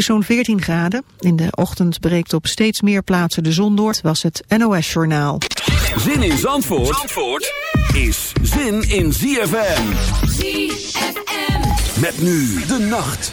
is zo'n 14 graden. In de ochtend breekt op steeds meer plaatsen de zon door. Was het NOS Journaal. Zin in Zandvoort, Zandvoort is zin in ZFM. ZFM. Met nu de nacht.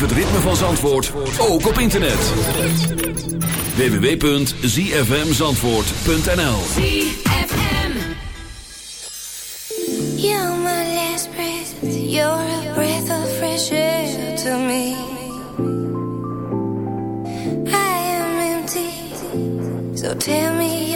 het ritme van Zandvoort ook op internet. www.zfmzandvoort.nl You're my last breath, you're a breath of fresh air to me. I am empty, so tell me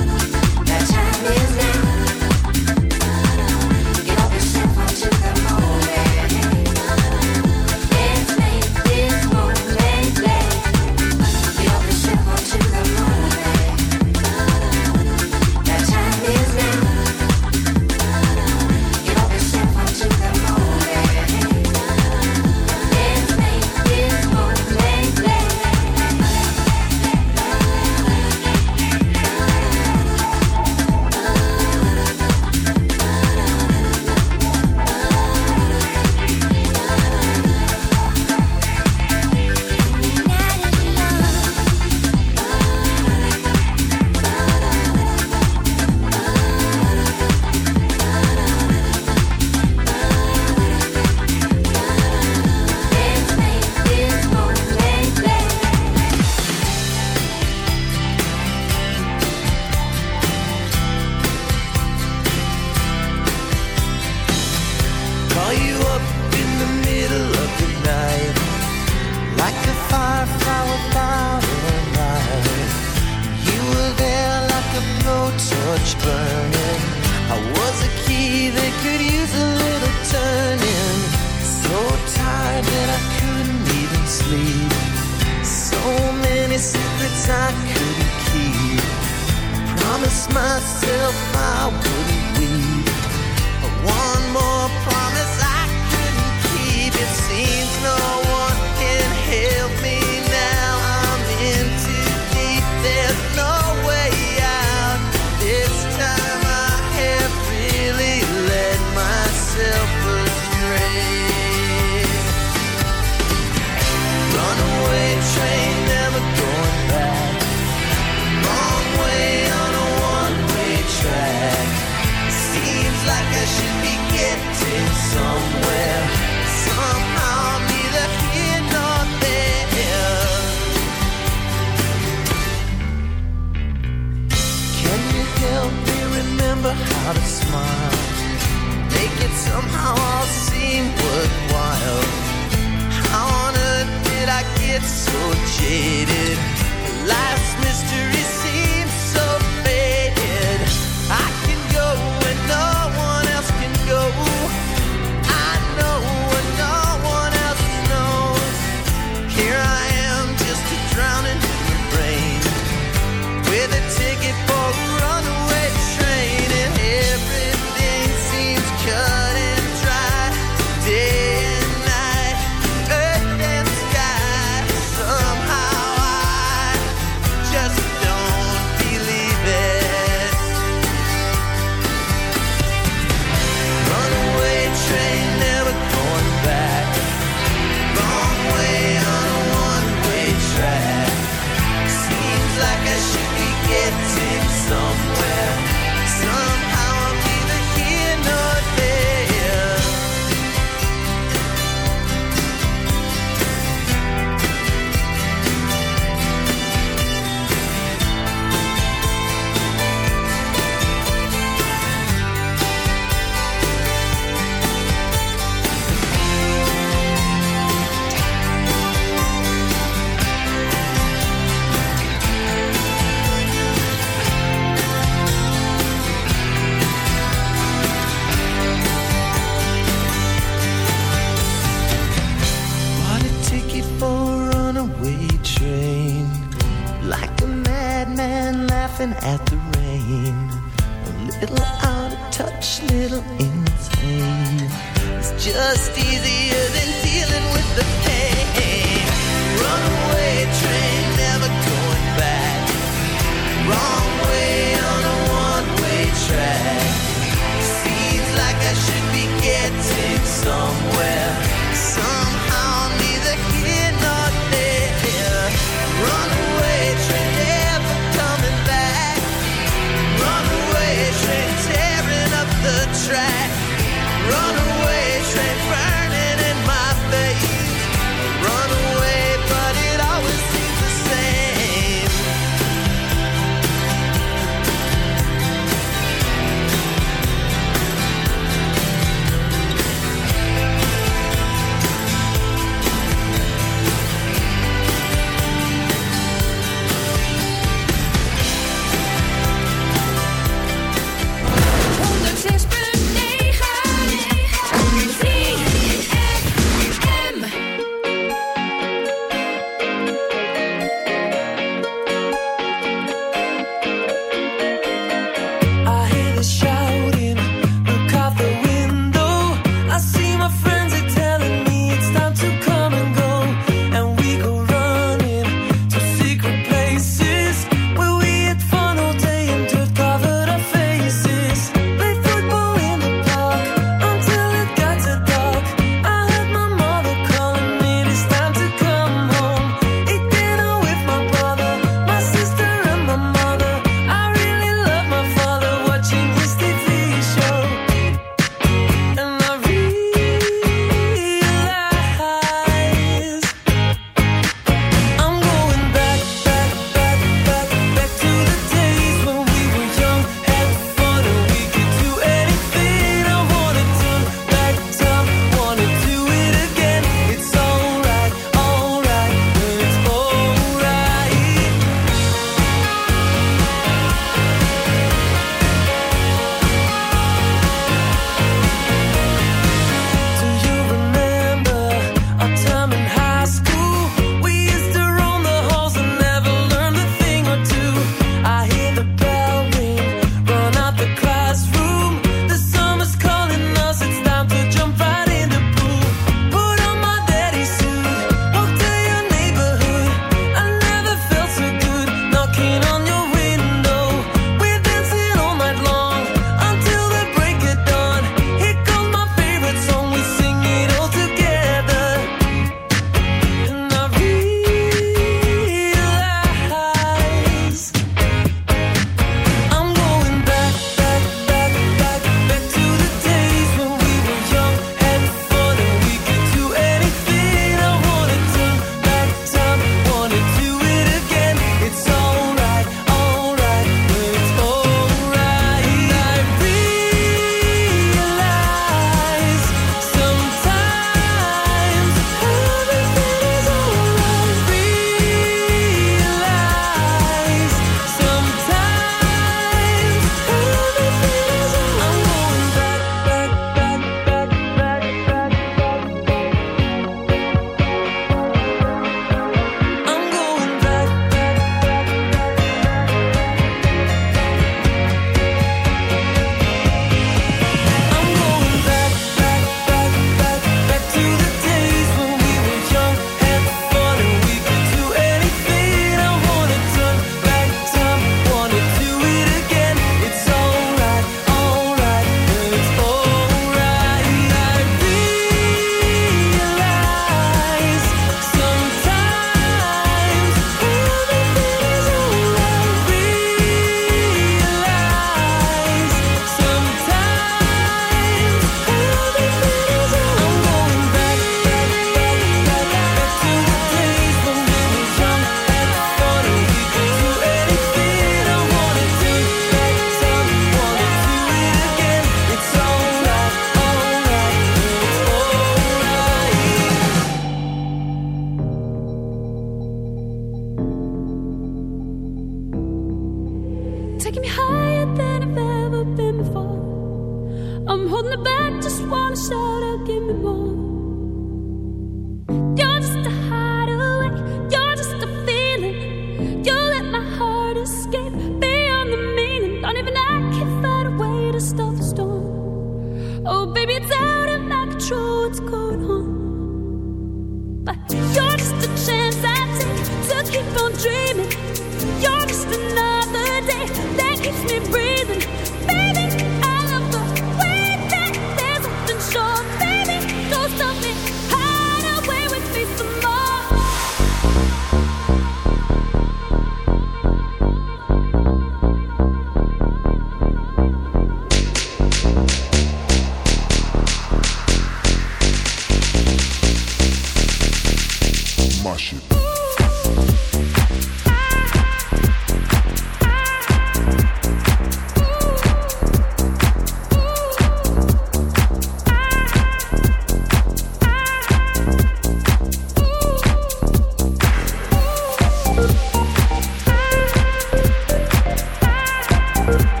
dreaming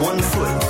One foot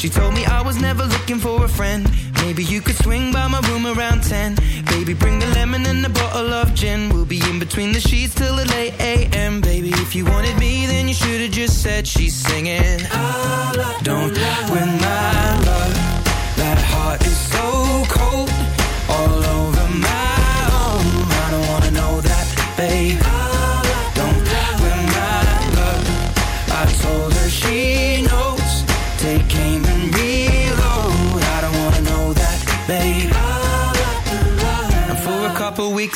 She told me I was never looking for a friend. Maybe you could swing by my room around 10. Baby, bring the lemon and a bottle of gin. We'll be in between the sheets till the late AM. Baby, if you wanted me, then you should have just said she's singing. Don't win my love. That heart is so cold. All over my own. I don't wanna know that, babe.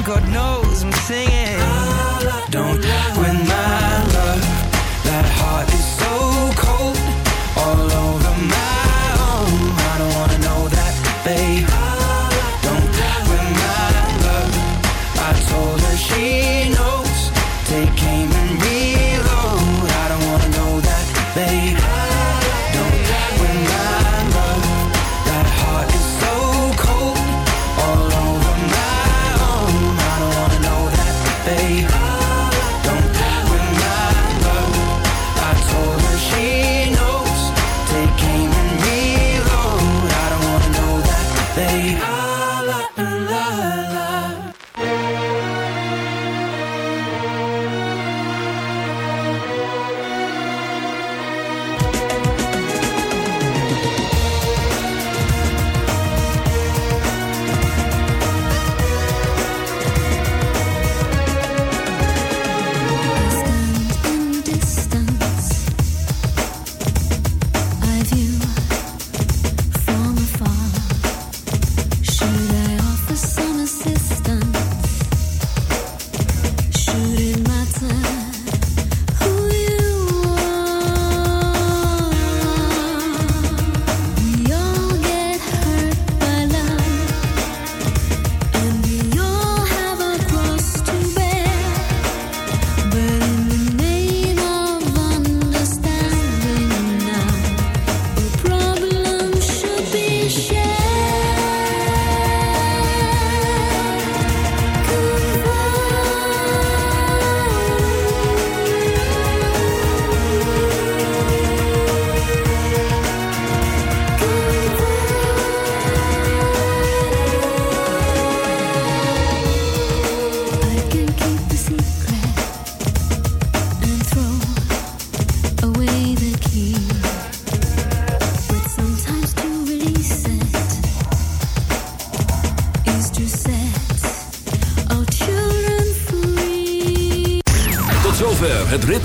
God knows I'm singing. Don't win my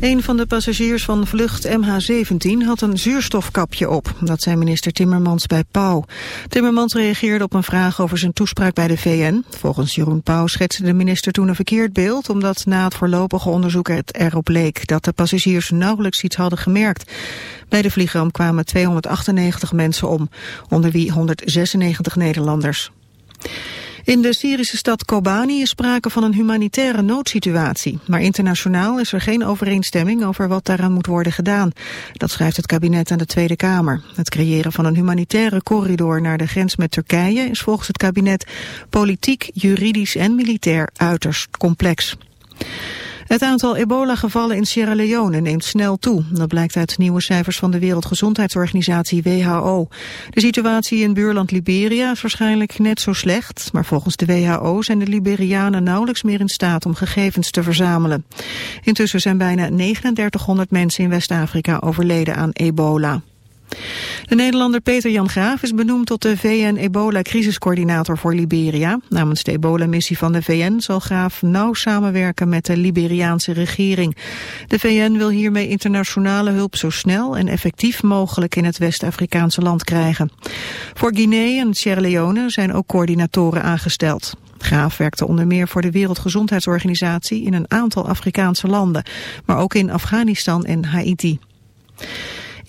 Een van de passagiers van vlucht MH17 had een zuurstofkapje op. Dat zei minister Timmermans bij Pauw. Timmermans reageerde op een vraag over zijn toespraak bij de VN. Volgens Jeroen Pauw schetste de minister toen een verkeerd beeld... omdat na het voorlopige onderzoek het erop leek... dat de passagiers nauwelijks iets hadden gemerkt. Bij de vliegramp kwamen 298 mensen om, onder wie 196 Nederlanders. In de Syrische stad Kobani is sprake van een humanitaire noodsituatie. Maar internationaal is er geen overeenstemming over wat daaraan moet worden gedaan. Dat schrijft het kabinet aan de Tweede Kamer. Het creëren van een humanitaire corridor naar de grens met Turkije is volgens het kabinet politiek, juridisch en militair uiterst complex. Het aantal ebola-gevallen in Sierra Leone neemt snel toe. Dat blijkt uit nieuwe cijfers van de Wereldgezondheidsorganisatie WHO. De situatie in buurland Liberia is waarschijnlijk net zo slecht... maar volgens de WHO zijn de Liberianen nauwelijks meer in staat om gegevens te verzamelen. Intussen zijn bijna 3900 mensen in West-Afrika overleden aan ebola. De Nederlander Peter Jan Graaf is benoemd tot de VN-ebola-crisiscoördinator voor Liberia. Namens de ebola-missie van de VN zal Graaf nauw samenwerken met de Liberiaanse regering. De VN wil hiermee internationale hulp zo snel en effectief mogelijk in het West-Afrikaanse land krijgen. Voor Guinea en Sierra Leone zijn ook coördinatoren aangesteld. Graaf werkte onder meer voor de Wereldgezondheidsorganisatie in een aantal Afrikaanse landen, maar ook in Afghanistan en Haiti.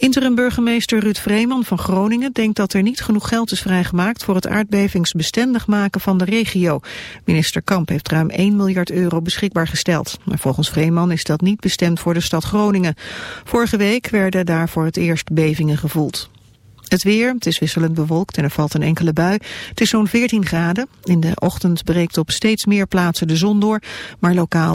Interim-burgemeester Ruud Vreeman van Groningen denkt dat er niet genoeg geld is vrijgemaakt voor het aardbevingsbestendig maken van de regio. Minister Kamp heeft ruim 1 miljard euro beschikbaar gesteld. Maar volgens Vreeman is dat niet bestemd voor de stad Groningen. Vorige week werden daar voor het eerst bevingen gevoeld. Het weer, het is wisselend bewolkt en er valt een enkele bui. Het is zo'n 14 graden. In de ochtend breekt op steeds meer plaatsen de zon door, maar lokaal